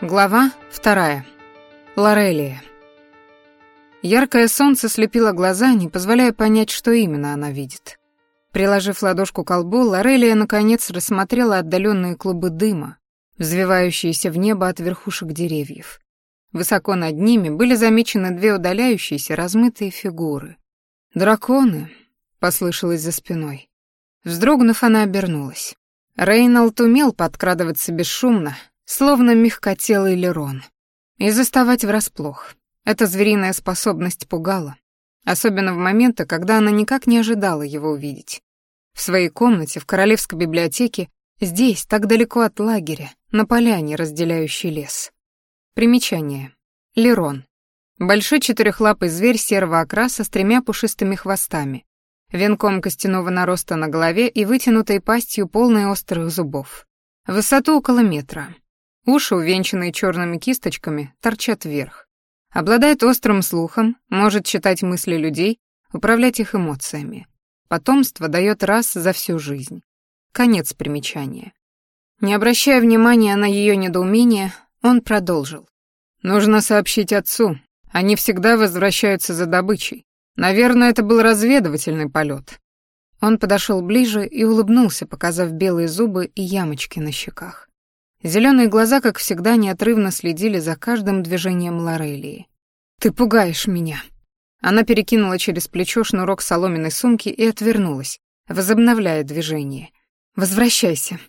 Глава вторая. Лорелия. Яркое солнце слепило глаза, не позволяя понять, что именно она видит. Приложив ладошку к колбу, Лорелия наконец рассмотрела отдаленные клубы дыма, взвивающиеся в небо от верхушек деревьев. Высоко над ними были замечены две удаляющиеся размытые фигуры. «Драконы!» — послышалось за спиной. Вздрогнув, она обернулась. Рейнольд умел подкрадываться бесшумно, словно мягкотелый Лерон. И заставать врасплох. Эта звериная способность пугала, особенно в моменты, когда она никак не ожидала его увидеть. В своей комнате в Королевской библиотеке, здесь, так далеко от лагеря, на поляне, разделяющей лес. Примечание. Лерон. Большой четырехлапый зверь серого окраса с тремя пушистыми хвостами, венком костяного нароста на голове и вытянутой пастью, полной острых зубов. Высоту около метра. Уши, увенчанные черными кисточками, торчат вверх. Обладает острым слухом, может читать мысли людей, управлять их эмоциями. Потомство дает раз за всю жизнь. Конец примечания. Не обращая внимания на ее недоумение, он продолжил. «Нужно сообщить отцу. Они всегда возвращаются за добычей. Наверное, это был разведывательный полет. Он подошел ближе и улыбнулся, показав белые зубы и ямочки на щеках. Зеленые глаза, как всегда, неотрывно следили за каждым движением Лорелии. «Ты пугаешь меня». Она перекинула через плечо шнурок соломенной сумки и отвернулась, возобновляя движение. «Возвращайся.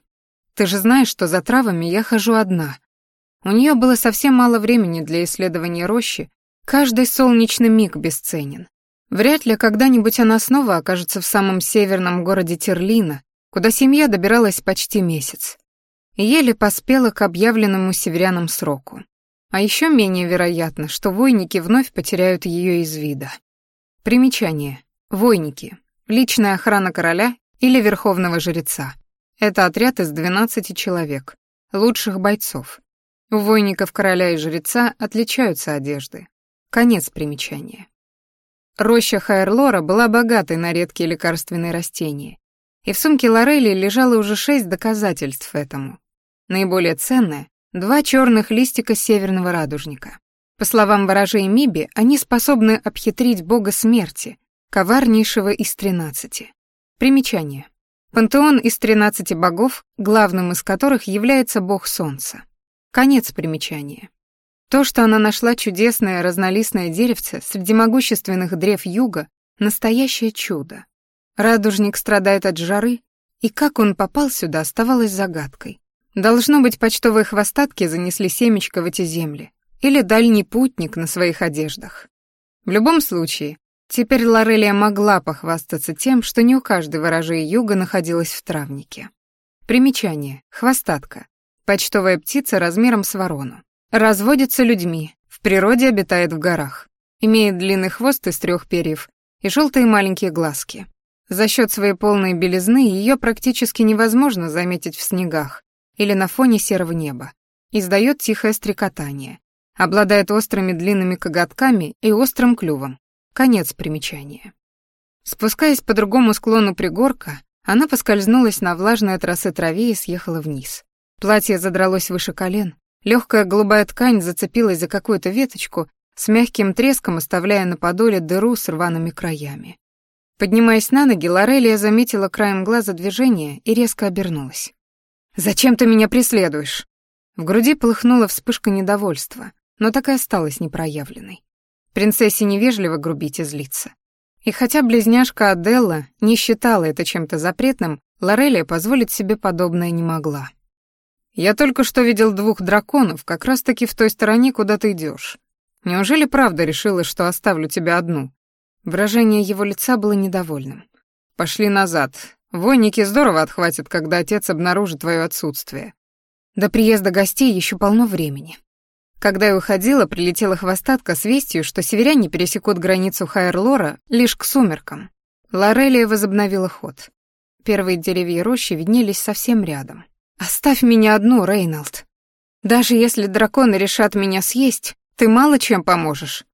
Ты же знаешь, что за травами я хожу одна». У нее было совсем мало времени для исследования рощи, каждый солнечный миг бесценен. Вряд ли когда-нибудь она снова окажется в самом северном городе Терлина, куда семья добиралась почти месяц еле поспела к объявленному северянам сроку. А еще менее вероятно, что войники вновь потеряют ее из вида. Примечание. Войники. Личная охрана короля или верховного жреца. Это отряд из 12 человек, лучших бойцов. У войников короля и жреца отличаются одежды. Конец примечания. Роща Хайрлора была богатой на редкие лекарственные растения, и в сумке Лорели лежало уже шесть доказательств этому. Наиболее ценное — два черных листика северного радужника. По словам ворожей Миби, они способны обхитрить бога смерти, коварнейшего из тринадцати. Примечание. Пантеон из тринадцати богов, главным из которых является бог солнца. Конец примечания. То, что она нашла чудесное разнолистное деревце среди могущественных древ юга, настоящее чудо. Радужник страдает от жары, и как он попал сюда, оставалось загадкой. Должно быть, почтовые хвостатки занесли семечко в эти земли. Или дальний путник на своих одеждах. В любом случае, теперь Лорелия могла похвастаться тем, что не у каждой ворожей юга находилась в травнике. Примечание. Хвостатка. Почтовая птица размером с ворону. Разводится людьми, в природе обитает в горах. Имеет длинный хвост из трех перьев и желтые маленькие глазки. За счет своей полной белизны ее практически невозможно заметить в снегах, или на фоне серого неба. Издает тихое стрекотание. Обладает острыми длинными коготками и острым клювом. Конец примечания. Спускаясь по другому склону пригорка, она поскользнулась на влажной росы траве и съехала вниз. Платье задралось выше колен, легкая голубая ткань зацепилась за какую-то веточку, с мягким треском оставляя на подоле дыру с рваными краями. Поднимаясь на ноги, Лорелия заметила краем глаза движение и резко обернулась. «Зачем ты меня преследуешь?» В груди полыхнула вспышка недовольства, но так и осталась непроявленной. Принцессе невежливо грубить и злиться. И хотя близняшка Аделла не считала это чем-то запретным, Лорелия позволить себе подобное не могла. «Я только что видел двух драконов как раз-таки в той стороне, куда ты идешь. Неужели правда решила, что оставлю тебя одну?» Выражение его лица было недовольным. «Пошли назад, Войники здорово отхватят, когда отец обнаружит твое отсутствие. До приезда гостей еще полно времени. Когда я уходила, прилетела хвостатка с вестью, что северяне пересекут границу Хайерлора лишь к сумеркам. Лорелия возобновила ход. Первые деревья рощи виднелись совсем рядом. «Оставь меня одну, Рейнольд. Даже если драконы решат меня съесть, ты мало чем поможешь».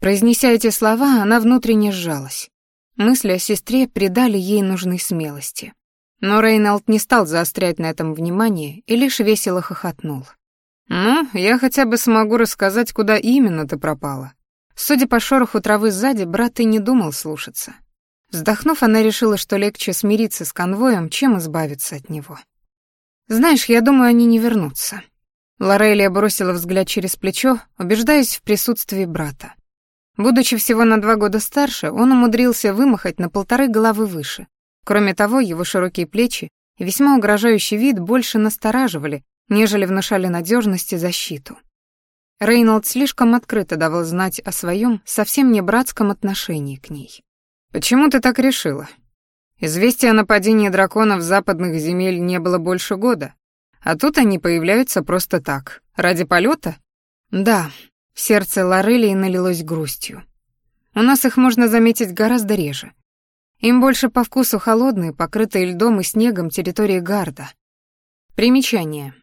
Произнеся эти слова, она внутренне сжалась. Мысли о сестре придали ей нужной смелости. Но Рейнольд не стал заострять на этом внимание и лишь весело хохотнул. «Ну, я хотя бы смогу рассказать, куда именно ты пропала». Судя по шороху травы сзади, брат и не думал слушаться. Вздохнув, она решила, что легче смириться с конвоем, чем избавиться от него. «Знаешь, я думаю, они не вернутся». Лорелия бросила взгляд через плечо, убеждаясь в присутствии брата. Будучи всего на два года старше, он умудрился вымахать на полторы головы выше. Кроме того, его широкие плечи и весьма угрожающий вид больше настораживали, нежели внушали надежность и защиту. Рейнольд слишком открыто давал знать о своем совсем не братском отношении к ней. «Почему ты так решила? Известия о нападении драконов западных земель не было больше года, а тут они появляются просто так, ради полета? Да, сердце Лорелии налилось грустью. У нас их можно заметить гораздо реже. Им больше по вкусу холодные, покрытые льдом и снегом территории Гарда. Примечание.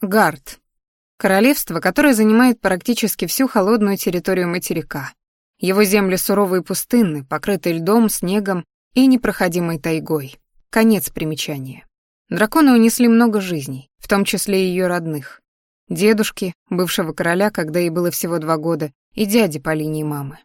Гард. Королевство, которое занимает практически всю холодную территорию материка. Его земли суровые и пустынны, покрытые льдом, снегом и непроходимой тайгой. Конец примечания. Драконы унесли много жизней, в том числе и ее родных. Дедушки, бывшего короля, когда ей было всего два года, и дяди по линии мамы.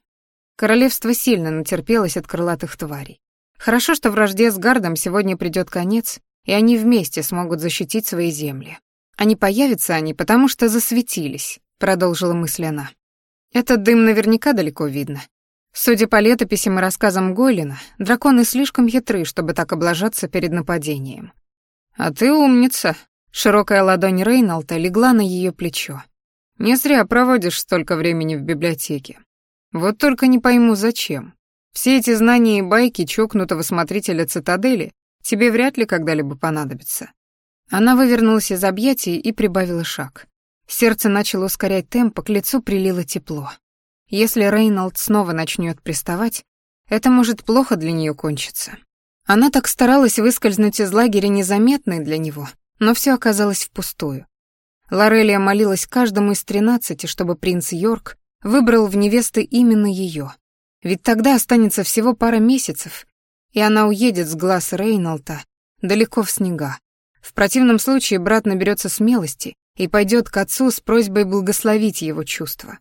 Королевство сильно натерпелось от крылатых тварей. Хорошо, что вражде с Гардом сегодня придёт конец, и они вместе смогут защитить свои земли. А не появятся они, потому что засветились, продолжила мысль она. Этот дым наверняка далеко видно. Судя по летописям и рассказам Гойлина, драконы слишком хитры, чтобы так облажаться перед нападением. «А ты умница», — широкая ладонь Рейнолта легла на ее плечо. «Не зря проводишь столько времени в библиотеке. Вот только не пойму, зачем. Все эти знания и байки чокнутого смотрителя цитадели тебе вряд ли когда-либо понадобятся». Она вывернулась из объятий и прибавила шаг. Сердце начало ускорять темп, а к лицу прилило тепло. Если Рейнольд снова начнет приставать, это может плохо для нее кончиться. Она так старалась выскользнуть из лагеря незаметной для него, но все оказалось впустую. Лорелия молилась каждому из тринадцати, чтобы принц Йорк выбрал в невесты именно ее. Ведь тогда останется всего пара месяцев, и она уедет с глаз Рейнолта далеко в снега. В противном случае брат наберется смелости и пойдет к отцу с просьбой благословить его чувства.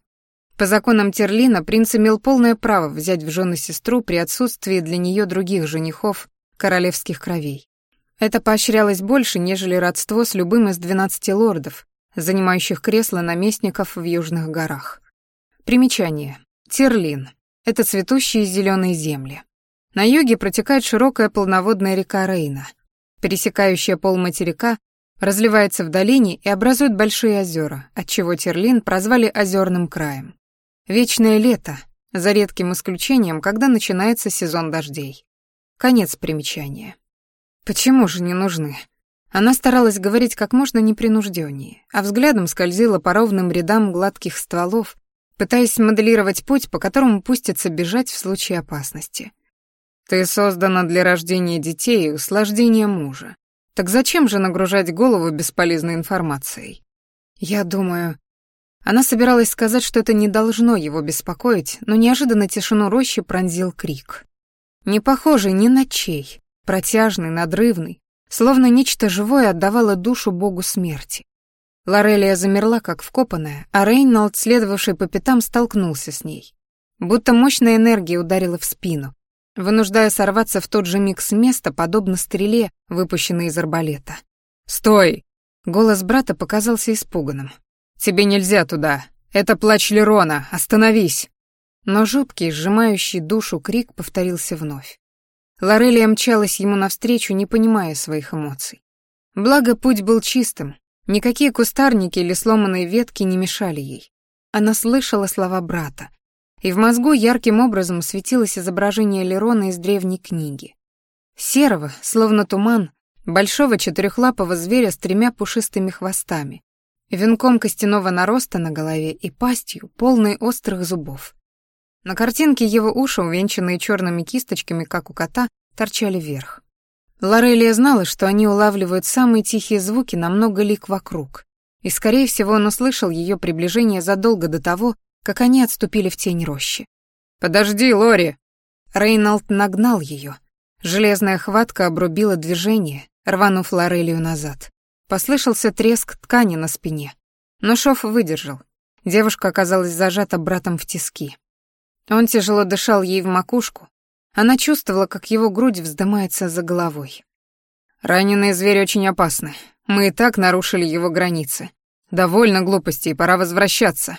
По законам Терлина принц имел полное право взять в жены сестру при отсутствии для нее других женихов королевских кровей. Это поощрялось больше, нежели родство с любым из двенадцати лордов, занимающих кресло наместников в южных горах. Примечание. Терлин. Это цветущие зеленые земли. На юге протекает широкая полноводная река Рейна. Пересекающая пол материка разливается в долине и образует большие озера, отчего Терлин прозвали озерным краем. Вечное лето, за редким исключением, когда начинается сезон дождей. Конец примечания. Почему же не нужны? Она старалась говорить как можно непринужденнее, а взглядом скользила по ровным рядам гладких стволов, пытаясь моделировать путь, по которому пустится бежать в случае опасности. «Ты создана для рождения детей и услаждения мужа. Так зачем же нагружать голову бесполезной информацией?» «Я думаю...» Она собиралась сказать, что это не должно его беспокоить, но неожиданно тишину рощи пронзил крик. Не похожий ни на чей, протяжный, надрывный, словно нечто живое отдавало душу богу смерти. Лорелия замерла, как вкопанная, а Рейнольд, следовавший по пятам, столкнулся с ней. Будто мощная энергия ударила в спину, вынуждая сорваться в тот же миг с места, подобно стреле, выпущенной из арбалета. «Стой!» Голос брата показался испуганным. «Тебе нельзя туда! Это плач Лерона! Остановись!» Но жуткий, сжимающий душу крик повторился вновь. Лорелия мчалась ему навстречу, не понимая своих эмоций. Благо, путь был чистым, Никакие кустарники или сломанные ветки не мешали ей. Она слышала слова брата, и в мозгу ярким образом светилось изображение Лерона из древней книги. Серого, словно туман, большого четырехлапого зверя с тремя пушистыми хвостами, венком костяного нароста на голове и пастью, полной острых зубов. На картинке его уши, увенчанные черными кисточками, как у кота, торчали вверх. Лорелия знала, что они улавливают самые тихие звуки на много лик вокруг, и, скорее всего, он услышал ее приближение задолго до того, как они отступили в тень рощи. «Подожди, Лори!» Рейнольд нагнал ее. Железная хватка обрубила движение, рванув Лорелию назад. Послышался треск ткани на спине. Но шов выдержал. Девушка оказалась зажата братом в тиски. Он тяжело дышал ей в макушку. Она чувствовала, как его грудь вздымается за головой. «Раненые звери очень опасны. Мы и так нарушили его границы. Довольно глупостей, пора возвращаться».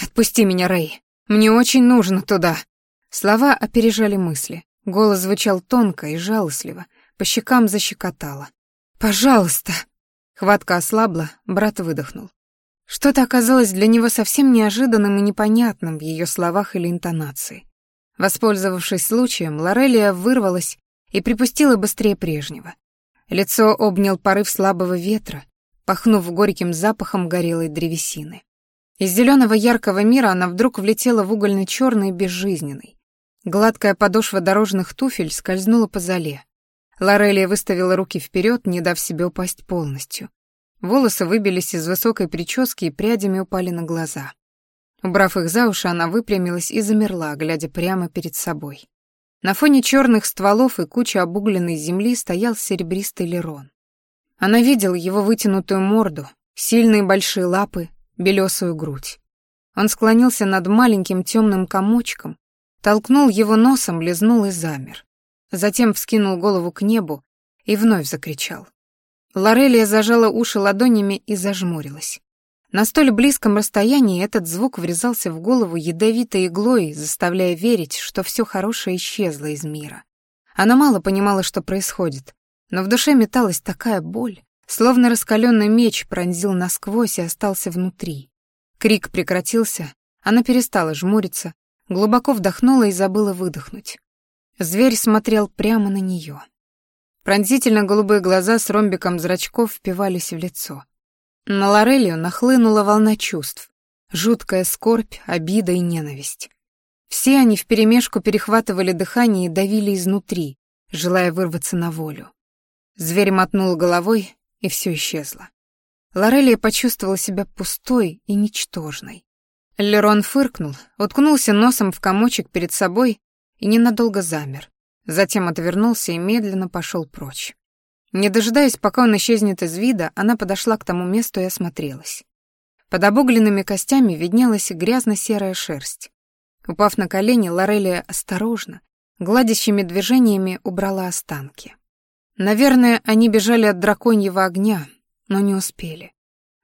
«Отпусти меня, Рэй. Мне очень нужно туда». Слова опережали мысли. Голос звучал тонко и жалостливо, по щекам защекотало. «Пожалуйста!» Хватка ослабла, брат выдохнул. Что-то оказалось для него совсем неожиданным и непонятным в ее словах или интонации. Воспользовавшись случаем, Лорелия вырвалась и припустила быстрее прежнего. Лицо обнял порыв слабого ветра, пахнув горьким запахом горелой древесины. Из зеленого яркого мира она вдруг влетела в угольно-черный безжизненный. Гладкая подошва дорожных туфель скользнула по зале. Лорелия выставила руки вперед, не дав себе упасть полностью. Волосы выбились из высокой прически и прядями упали на глаза. Убрав их за уши, она выпрямилась и замерла, глядя прямо перед собой. На фоне черных стволов и кучи обугленной земли стоял серебристый лерон. Она видела его вытянутую морду, сильные большие лапы, белесую грудь. Он склонился над маленьким темным комочком, толкнул его носом, лизнул и замер. Затем вскинул голову к небу и вновь закричал. Лорелия зажала уши ладонями и зажмурилась. На столь близком расстоянии этот звук врезался в голову ядовитой иглой, заставляя верить, что все хорошее исчезло из мира. Она мало понимала, что происходит, но в душе металась такая боль, словно раскаленный меч пронзил насквозь и остался внутри. Крик прекратился, она перестала жмуриться, глубоко вдохнула и забыла выдохнуть. Зверь смотрел прямо на нее. Пронзительно голубые глаза с ромбиком зрачков впивались в лицо. На Лорелию нахлынула волна чувств. Жуткая скорбь, обида и ненависть. Все они вперемешку перехватывали дыхание и давили изнутри, желая вырваться на волю. Зверь мотнул головой, и все исчезло. Лорелия почувствовала себя пустой и ничтожной. Лерон фыркнул, уткнулся носом в комочек перед собой и ненадолго замер. Затем отвернулся и медленно пошел прочь. Не дожидаясь, пока он исчезнет из вида, она подошла к тому месту и осмотрелась. Под обугленными костями виднелась грязно-серая шерсть. Упав на колени, Лорелия осторожно, гладящими движениями убрала останки. Наверное, они бежали от драконьего огня, но не успели.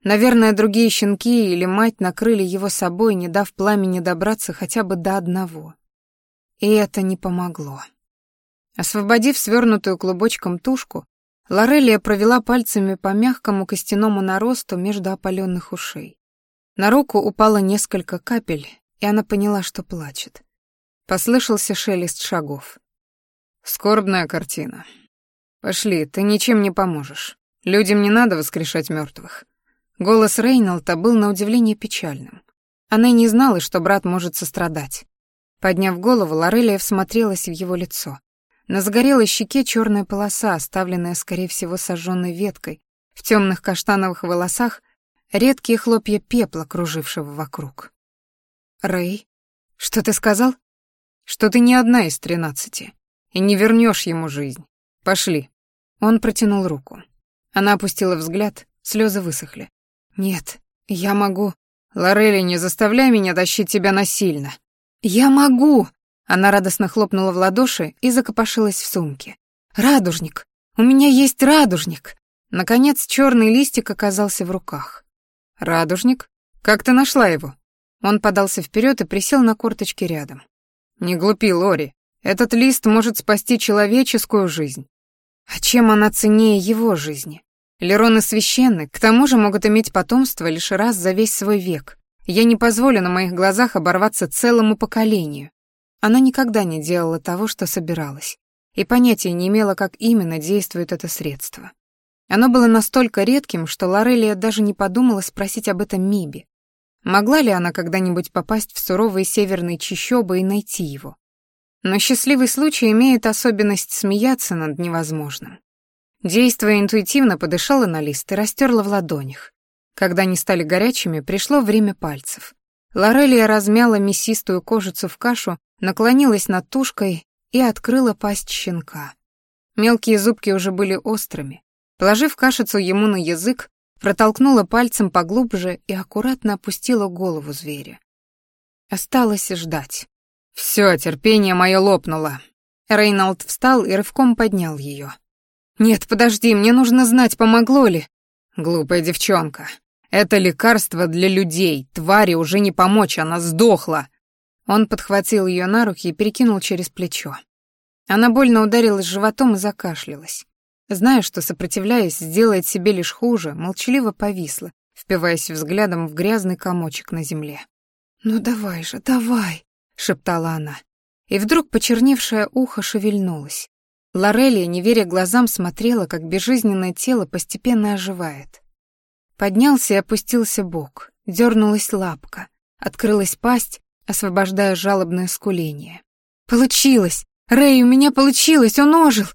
Наверное, другие щенки или мать накрыли его собой, не дав пламени добраться хотя бы до одного. И это не помогло. Освободив свернутую клубочком тушку, Лорелия провела пальцами по мягкому костяному наросту между опаленных ушей. На руку упало несколько капель, и она поняла, что плачет. Послышался шелест шагов. Скорбная картина. Пошли, ты ничем не поможешь. Людям не надо воскрешать мертвых. Голос Рейнолта был на удивление печальным. Она и не знала, что брат может сострадать. Подняв голову, Лорелия всмотрелась в его лицо. На загорелой щеке черная полоса, оставленная, скорее всего, сожженной веткой. В темных каштановых волосах редкие хлопья пепла, кружившего вокруг. «Рэй, что ты сказал?» «Что ты не одна из тринадцати, и не вернешь ему жизнь. Пошли». Он протянул руку. Она опустила взгляд, слезы высохли. «Нет, я могу...» «Лорелли, не заставляй меня тащить тебя насильно». «Я могу!» Она радостно хлопнула в ладоши и закопошилась в сумке. «Радужник! У меня есть радужник!» Наконец черный листик оказался в руках. «Радужник? Как ты нашла его?» Он подался вперед и присел на корточки рядом. «Не глупи, Лори. Этот лист может спасти человеческую жизнь. А чем она ценнее его жизни? Лероны священны, к тому же могут иметь потомство лишь раз за весь свой век. Я не позволю на моих глазах оборваться целому поколению. Она никогда не делала того, что собиралась, и понятия не имела, как именно действует это средство. Оно было настолько редким, что Лорелия даже не подумала спросить об этом Миби. Могла ли она когда-нибудь попасть в суровые северные чащобы и найти его? Но счастливый случай имеет особенность смеяться над невозможным. Действуя интуитивно, подышала на лист и растерла в ладонях. Когда они стали горячими, пришло время пальцев. Лорелия размяла мясистую кожицу в кашу, наклонилась над тушкой и открыла пасть щенка. Мелкие зубки уже были острыми. Положив кашицу ему на язык, протолкнула пальцем поглубже и аккуратно опустила голову зверя. Осталось ждать. Все, терпение мое лопнуло. Рейнольд встал и рывком поднял ее. «Нет, подожди, мне нужно знать, помогло ли?» «Глупая девчонка. Это лекарство для людей. Твари уже не помочь, она сдохла». Он подхватил ее на руки и перекинул через плечо. Она больно ударилась животом и закашлялась. Зная, что, сопротивляясь, сделает себе лишь хуже, молчаливо повисла, впиваясь взглядом в грязный комочек на земле. «Ну давай же, давай!» — шептала она. И вдруг почерневшее ухо шевельнулось. Лорелия, не веря глазам, смотрела, как безжизненное тело постепенно оживает. Поднялся и опустился бок, дернулась лапка, открылась пасть, освобождая жалобное скуление. «Получилось! Рэй, у меня получилось, он ожил!»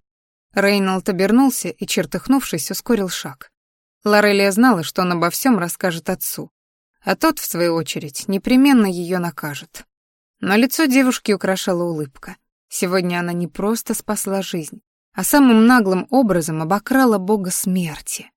Рейнольд обернулся и, чертыхнувшись, ускорил шаг. Лорелия знала, что он обо всем расскажет отцу, а тот, в свою очередь, непременно ее накажет. Но лицо девушки украшала улыбка. Сегодня она не просто спасла жизнь, а самым наглым образом обокрала бога смерти.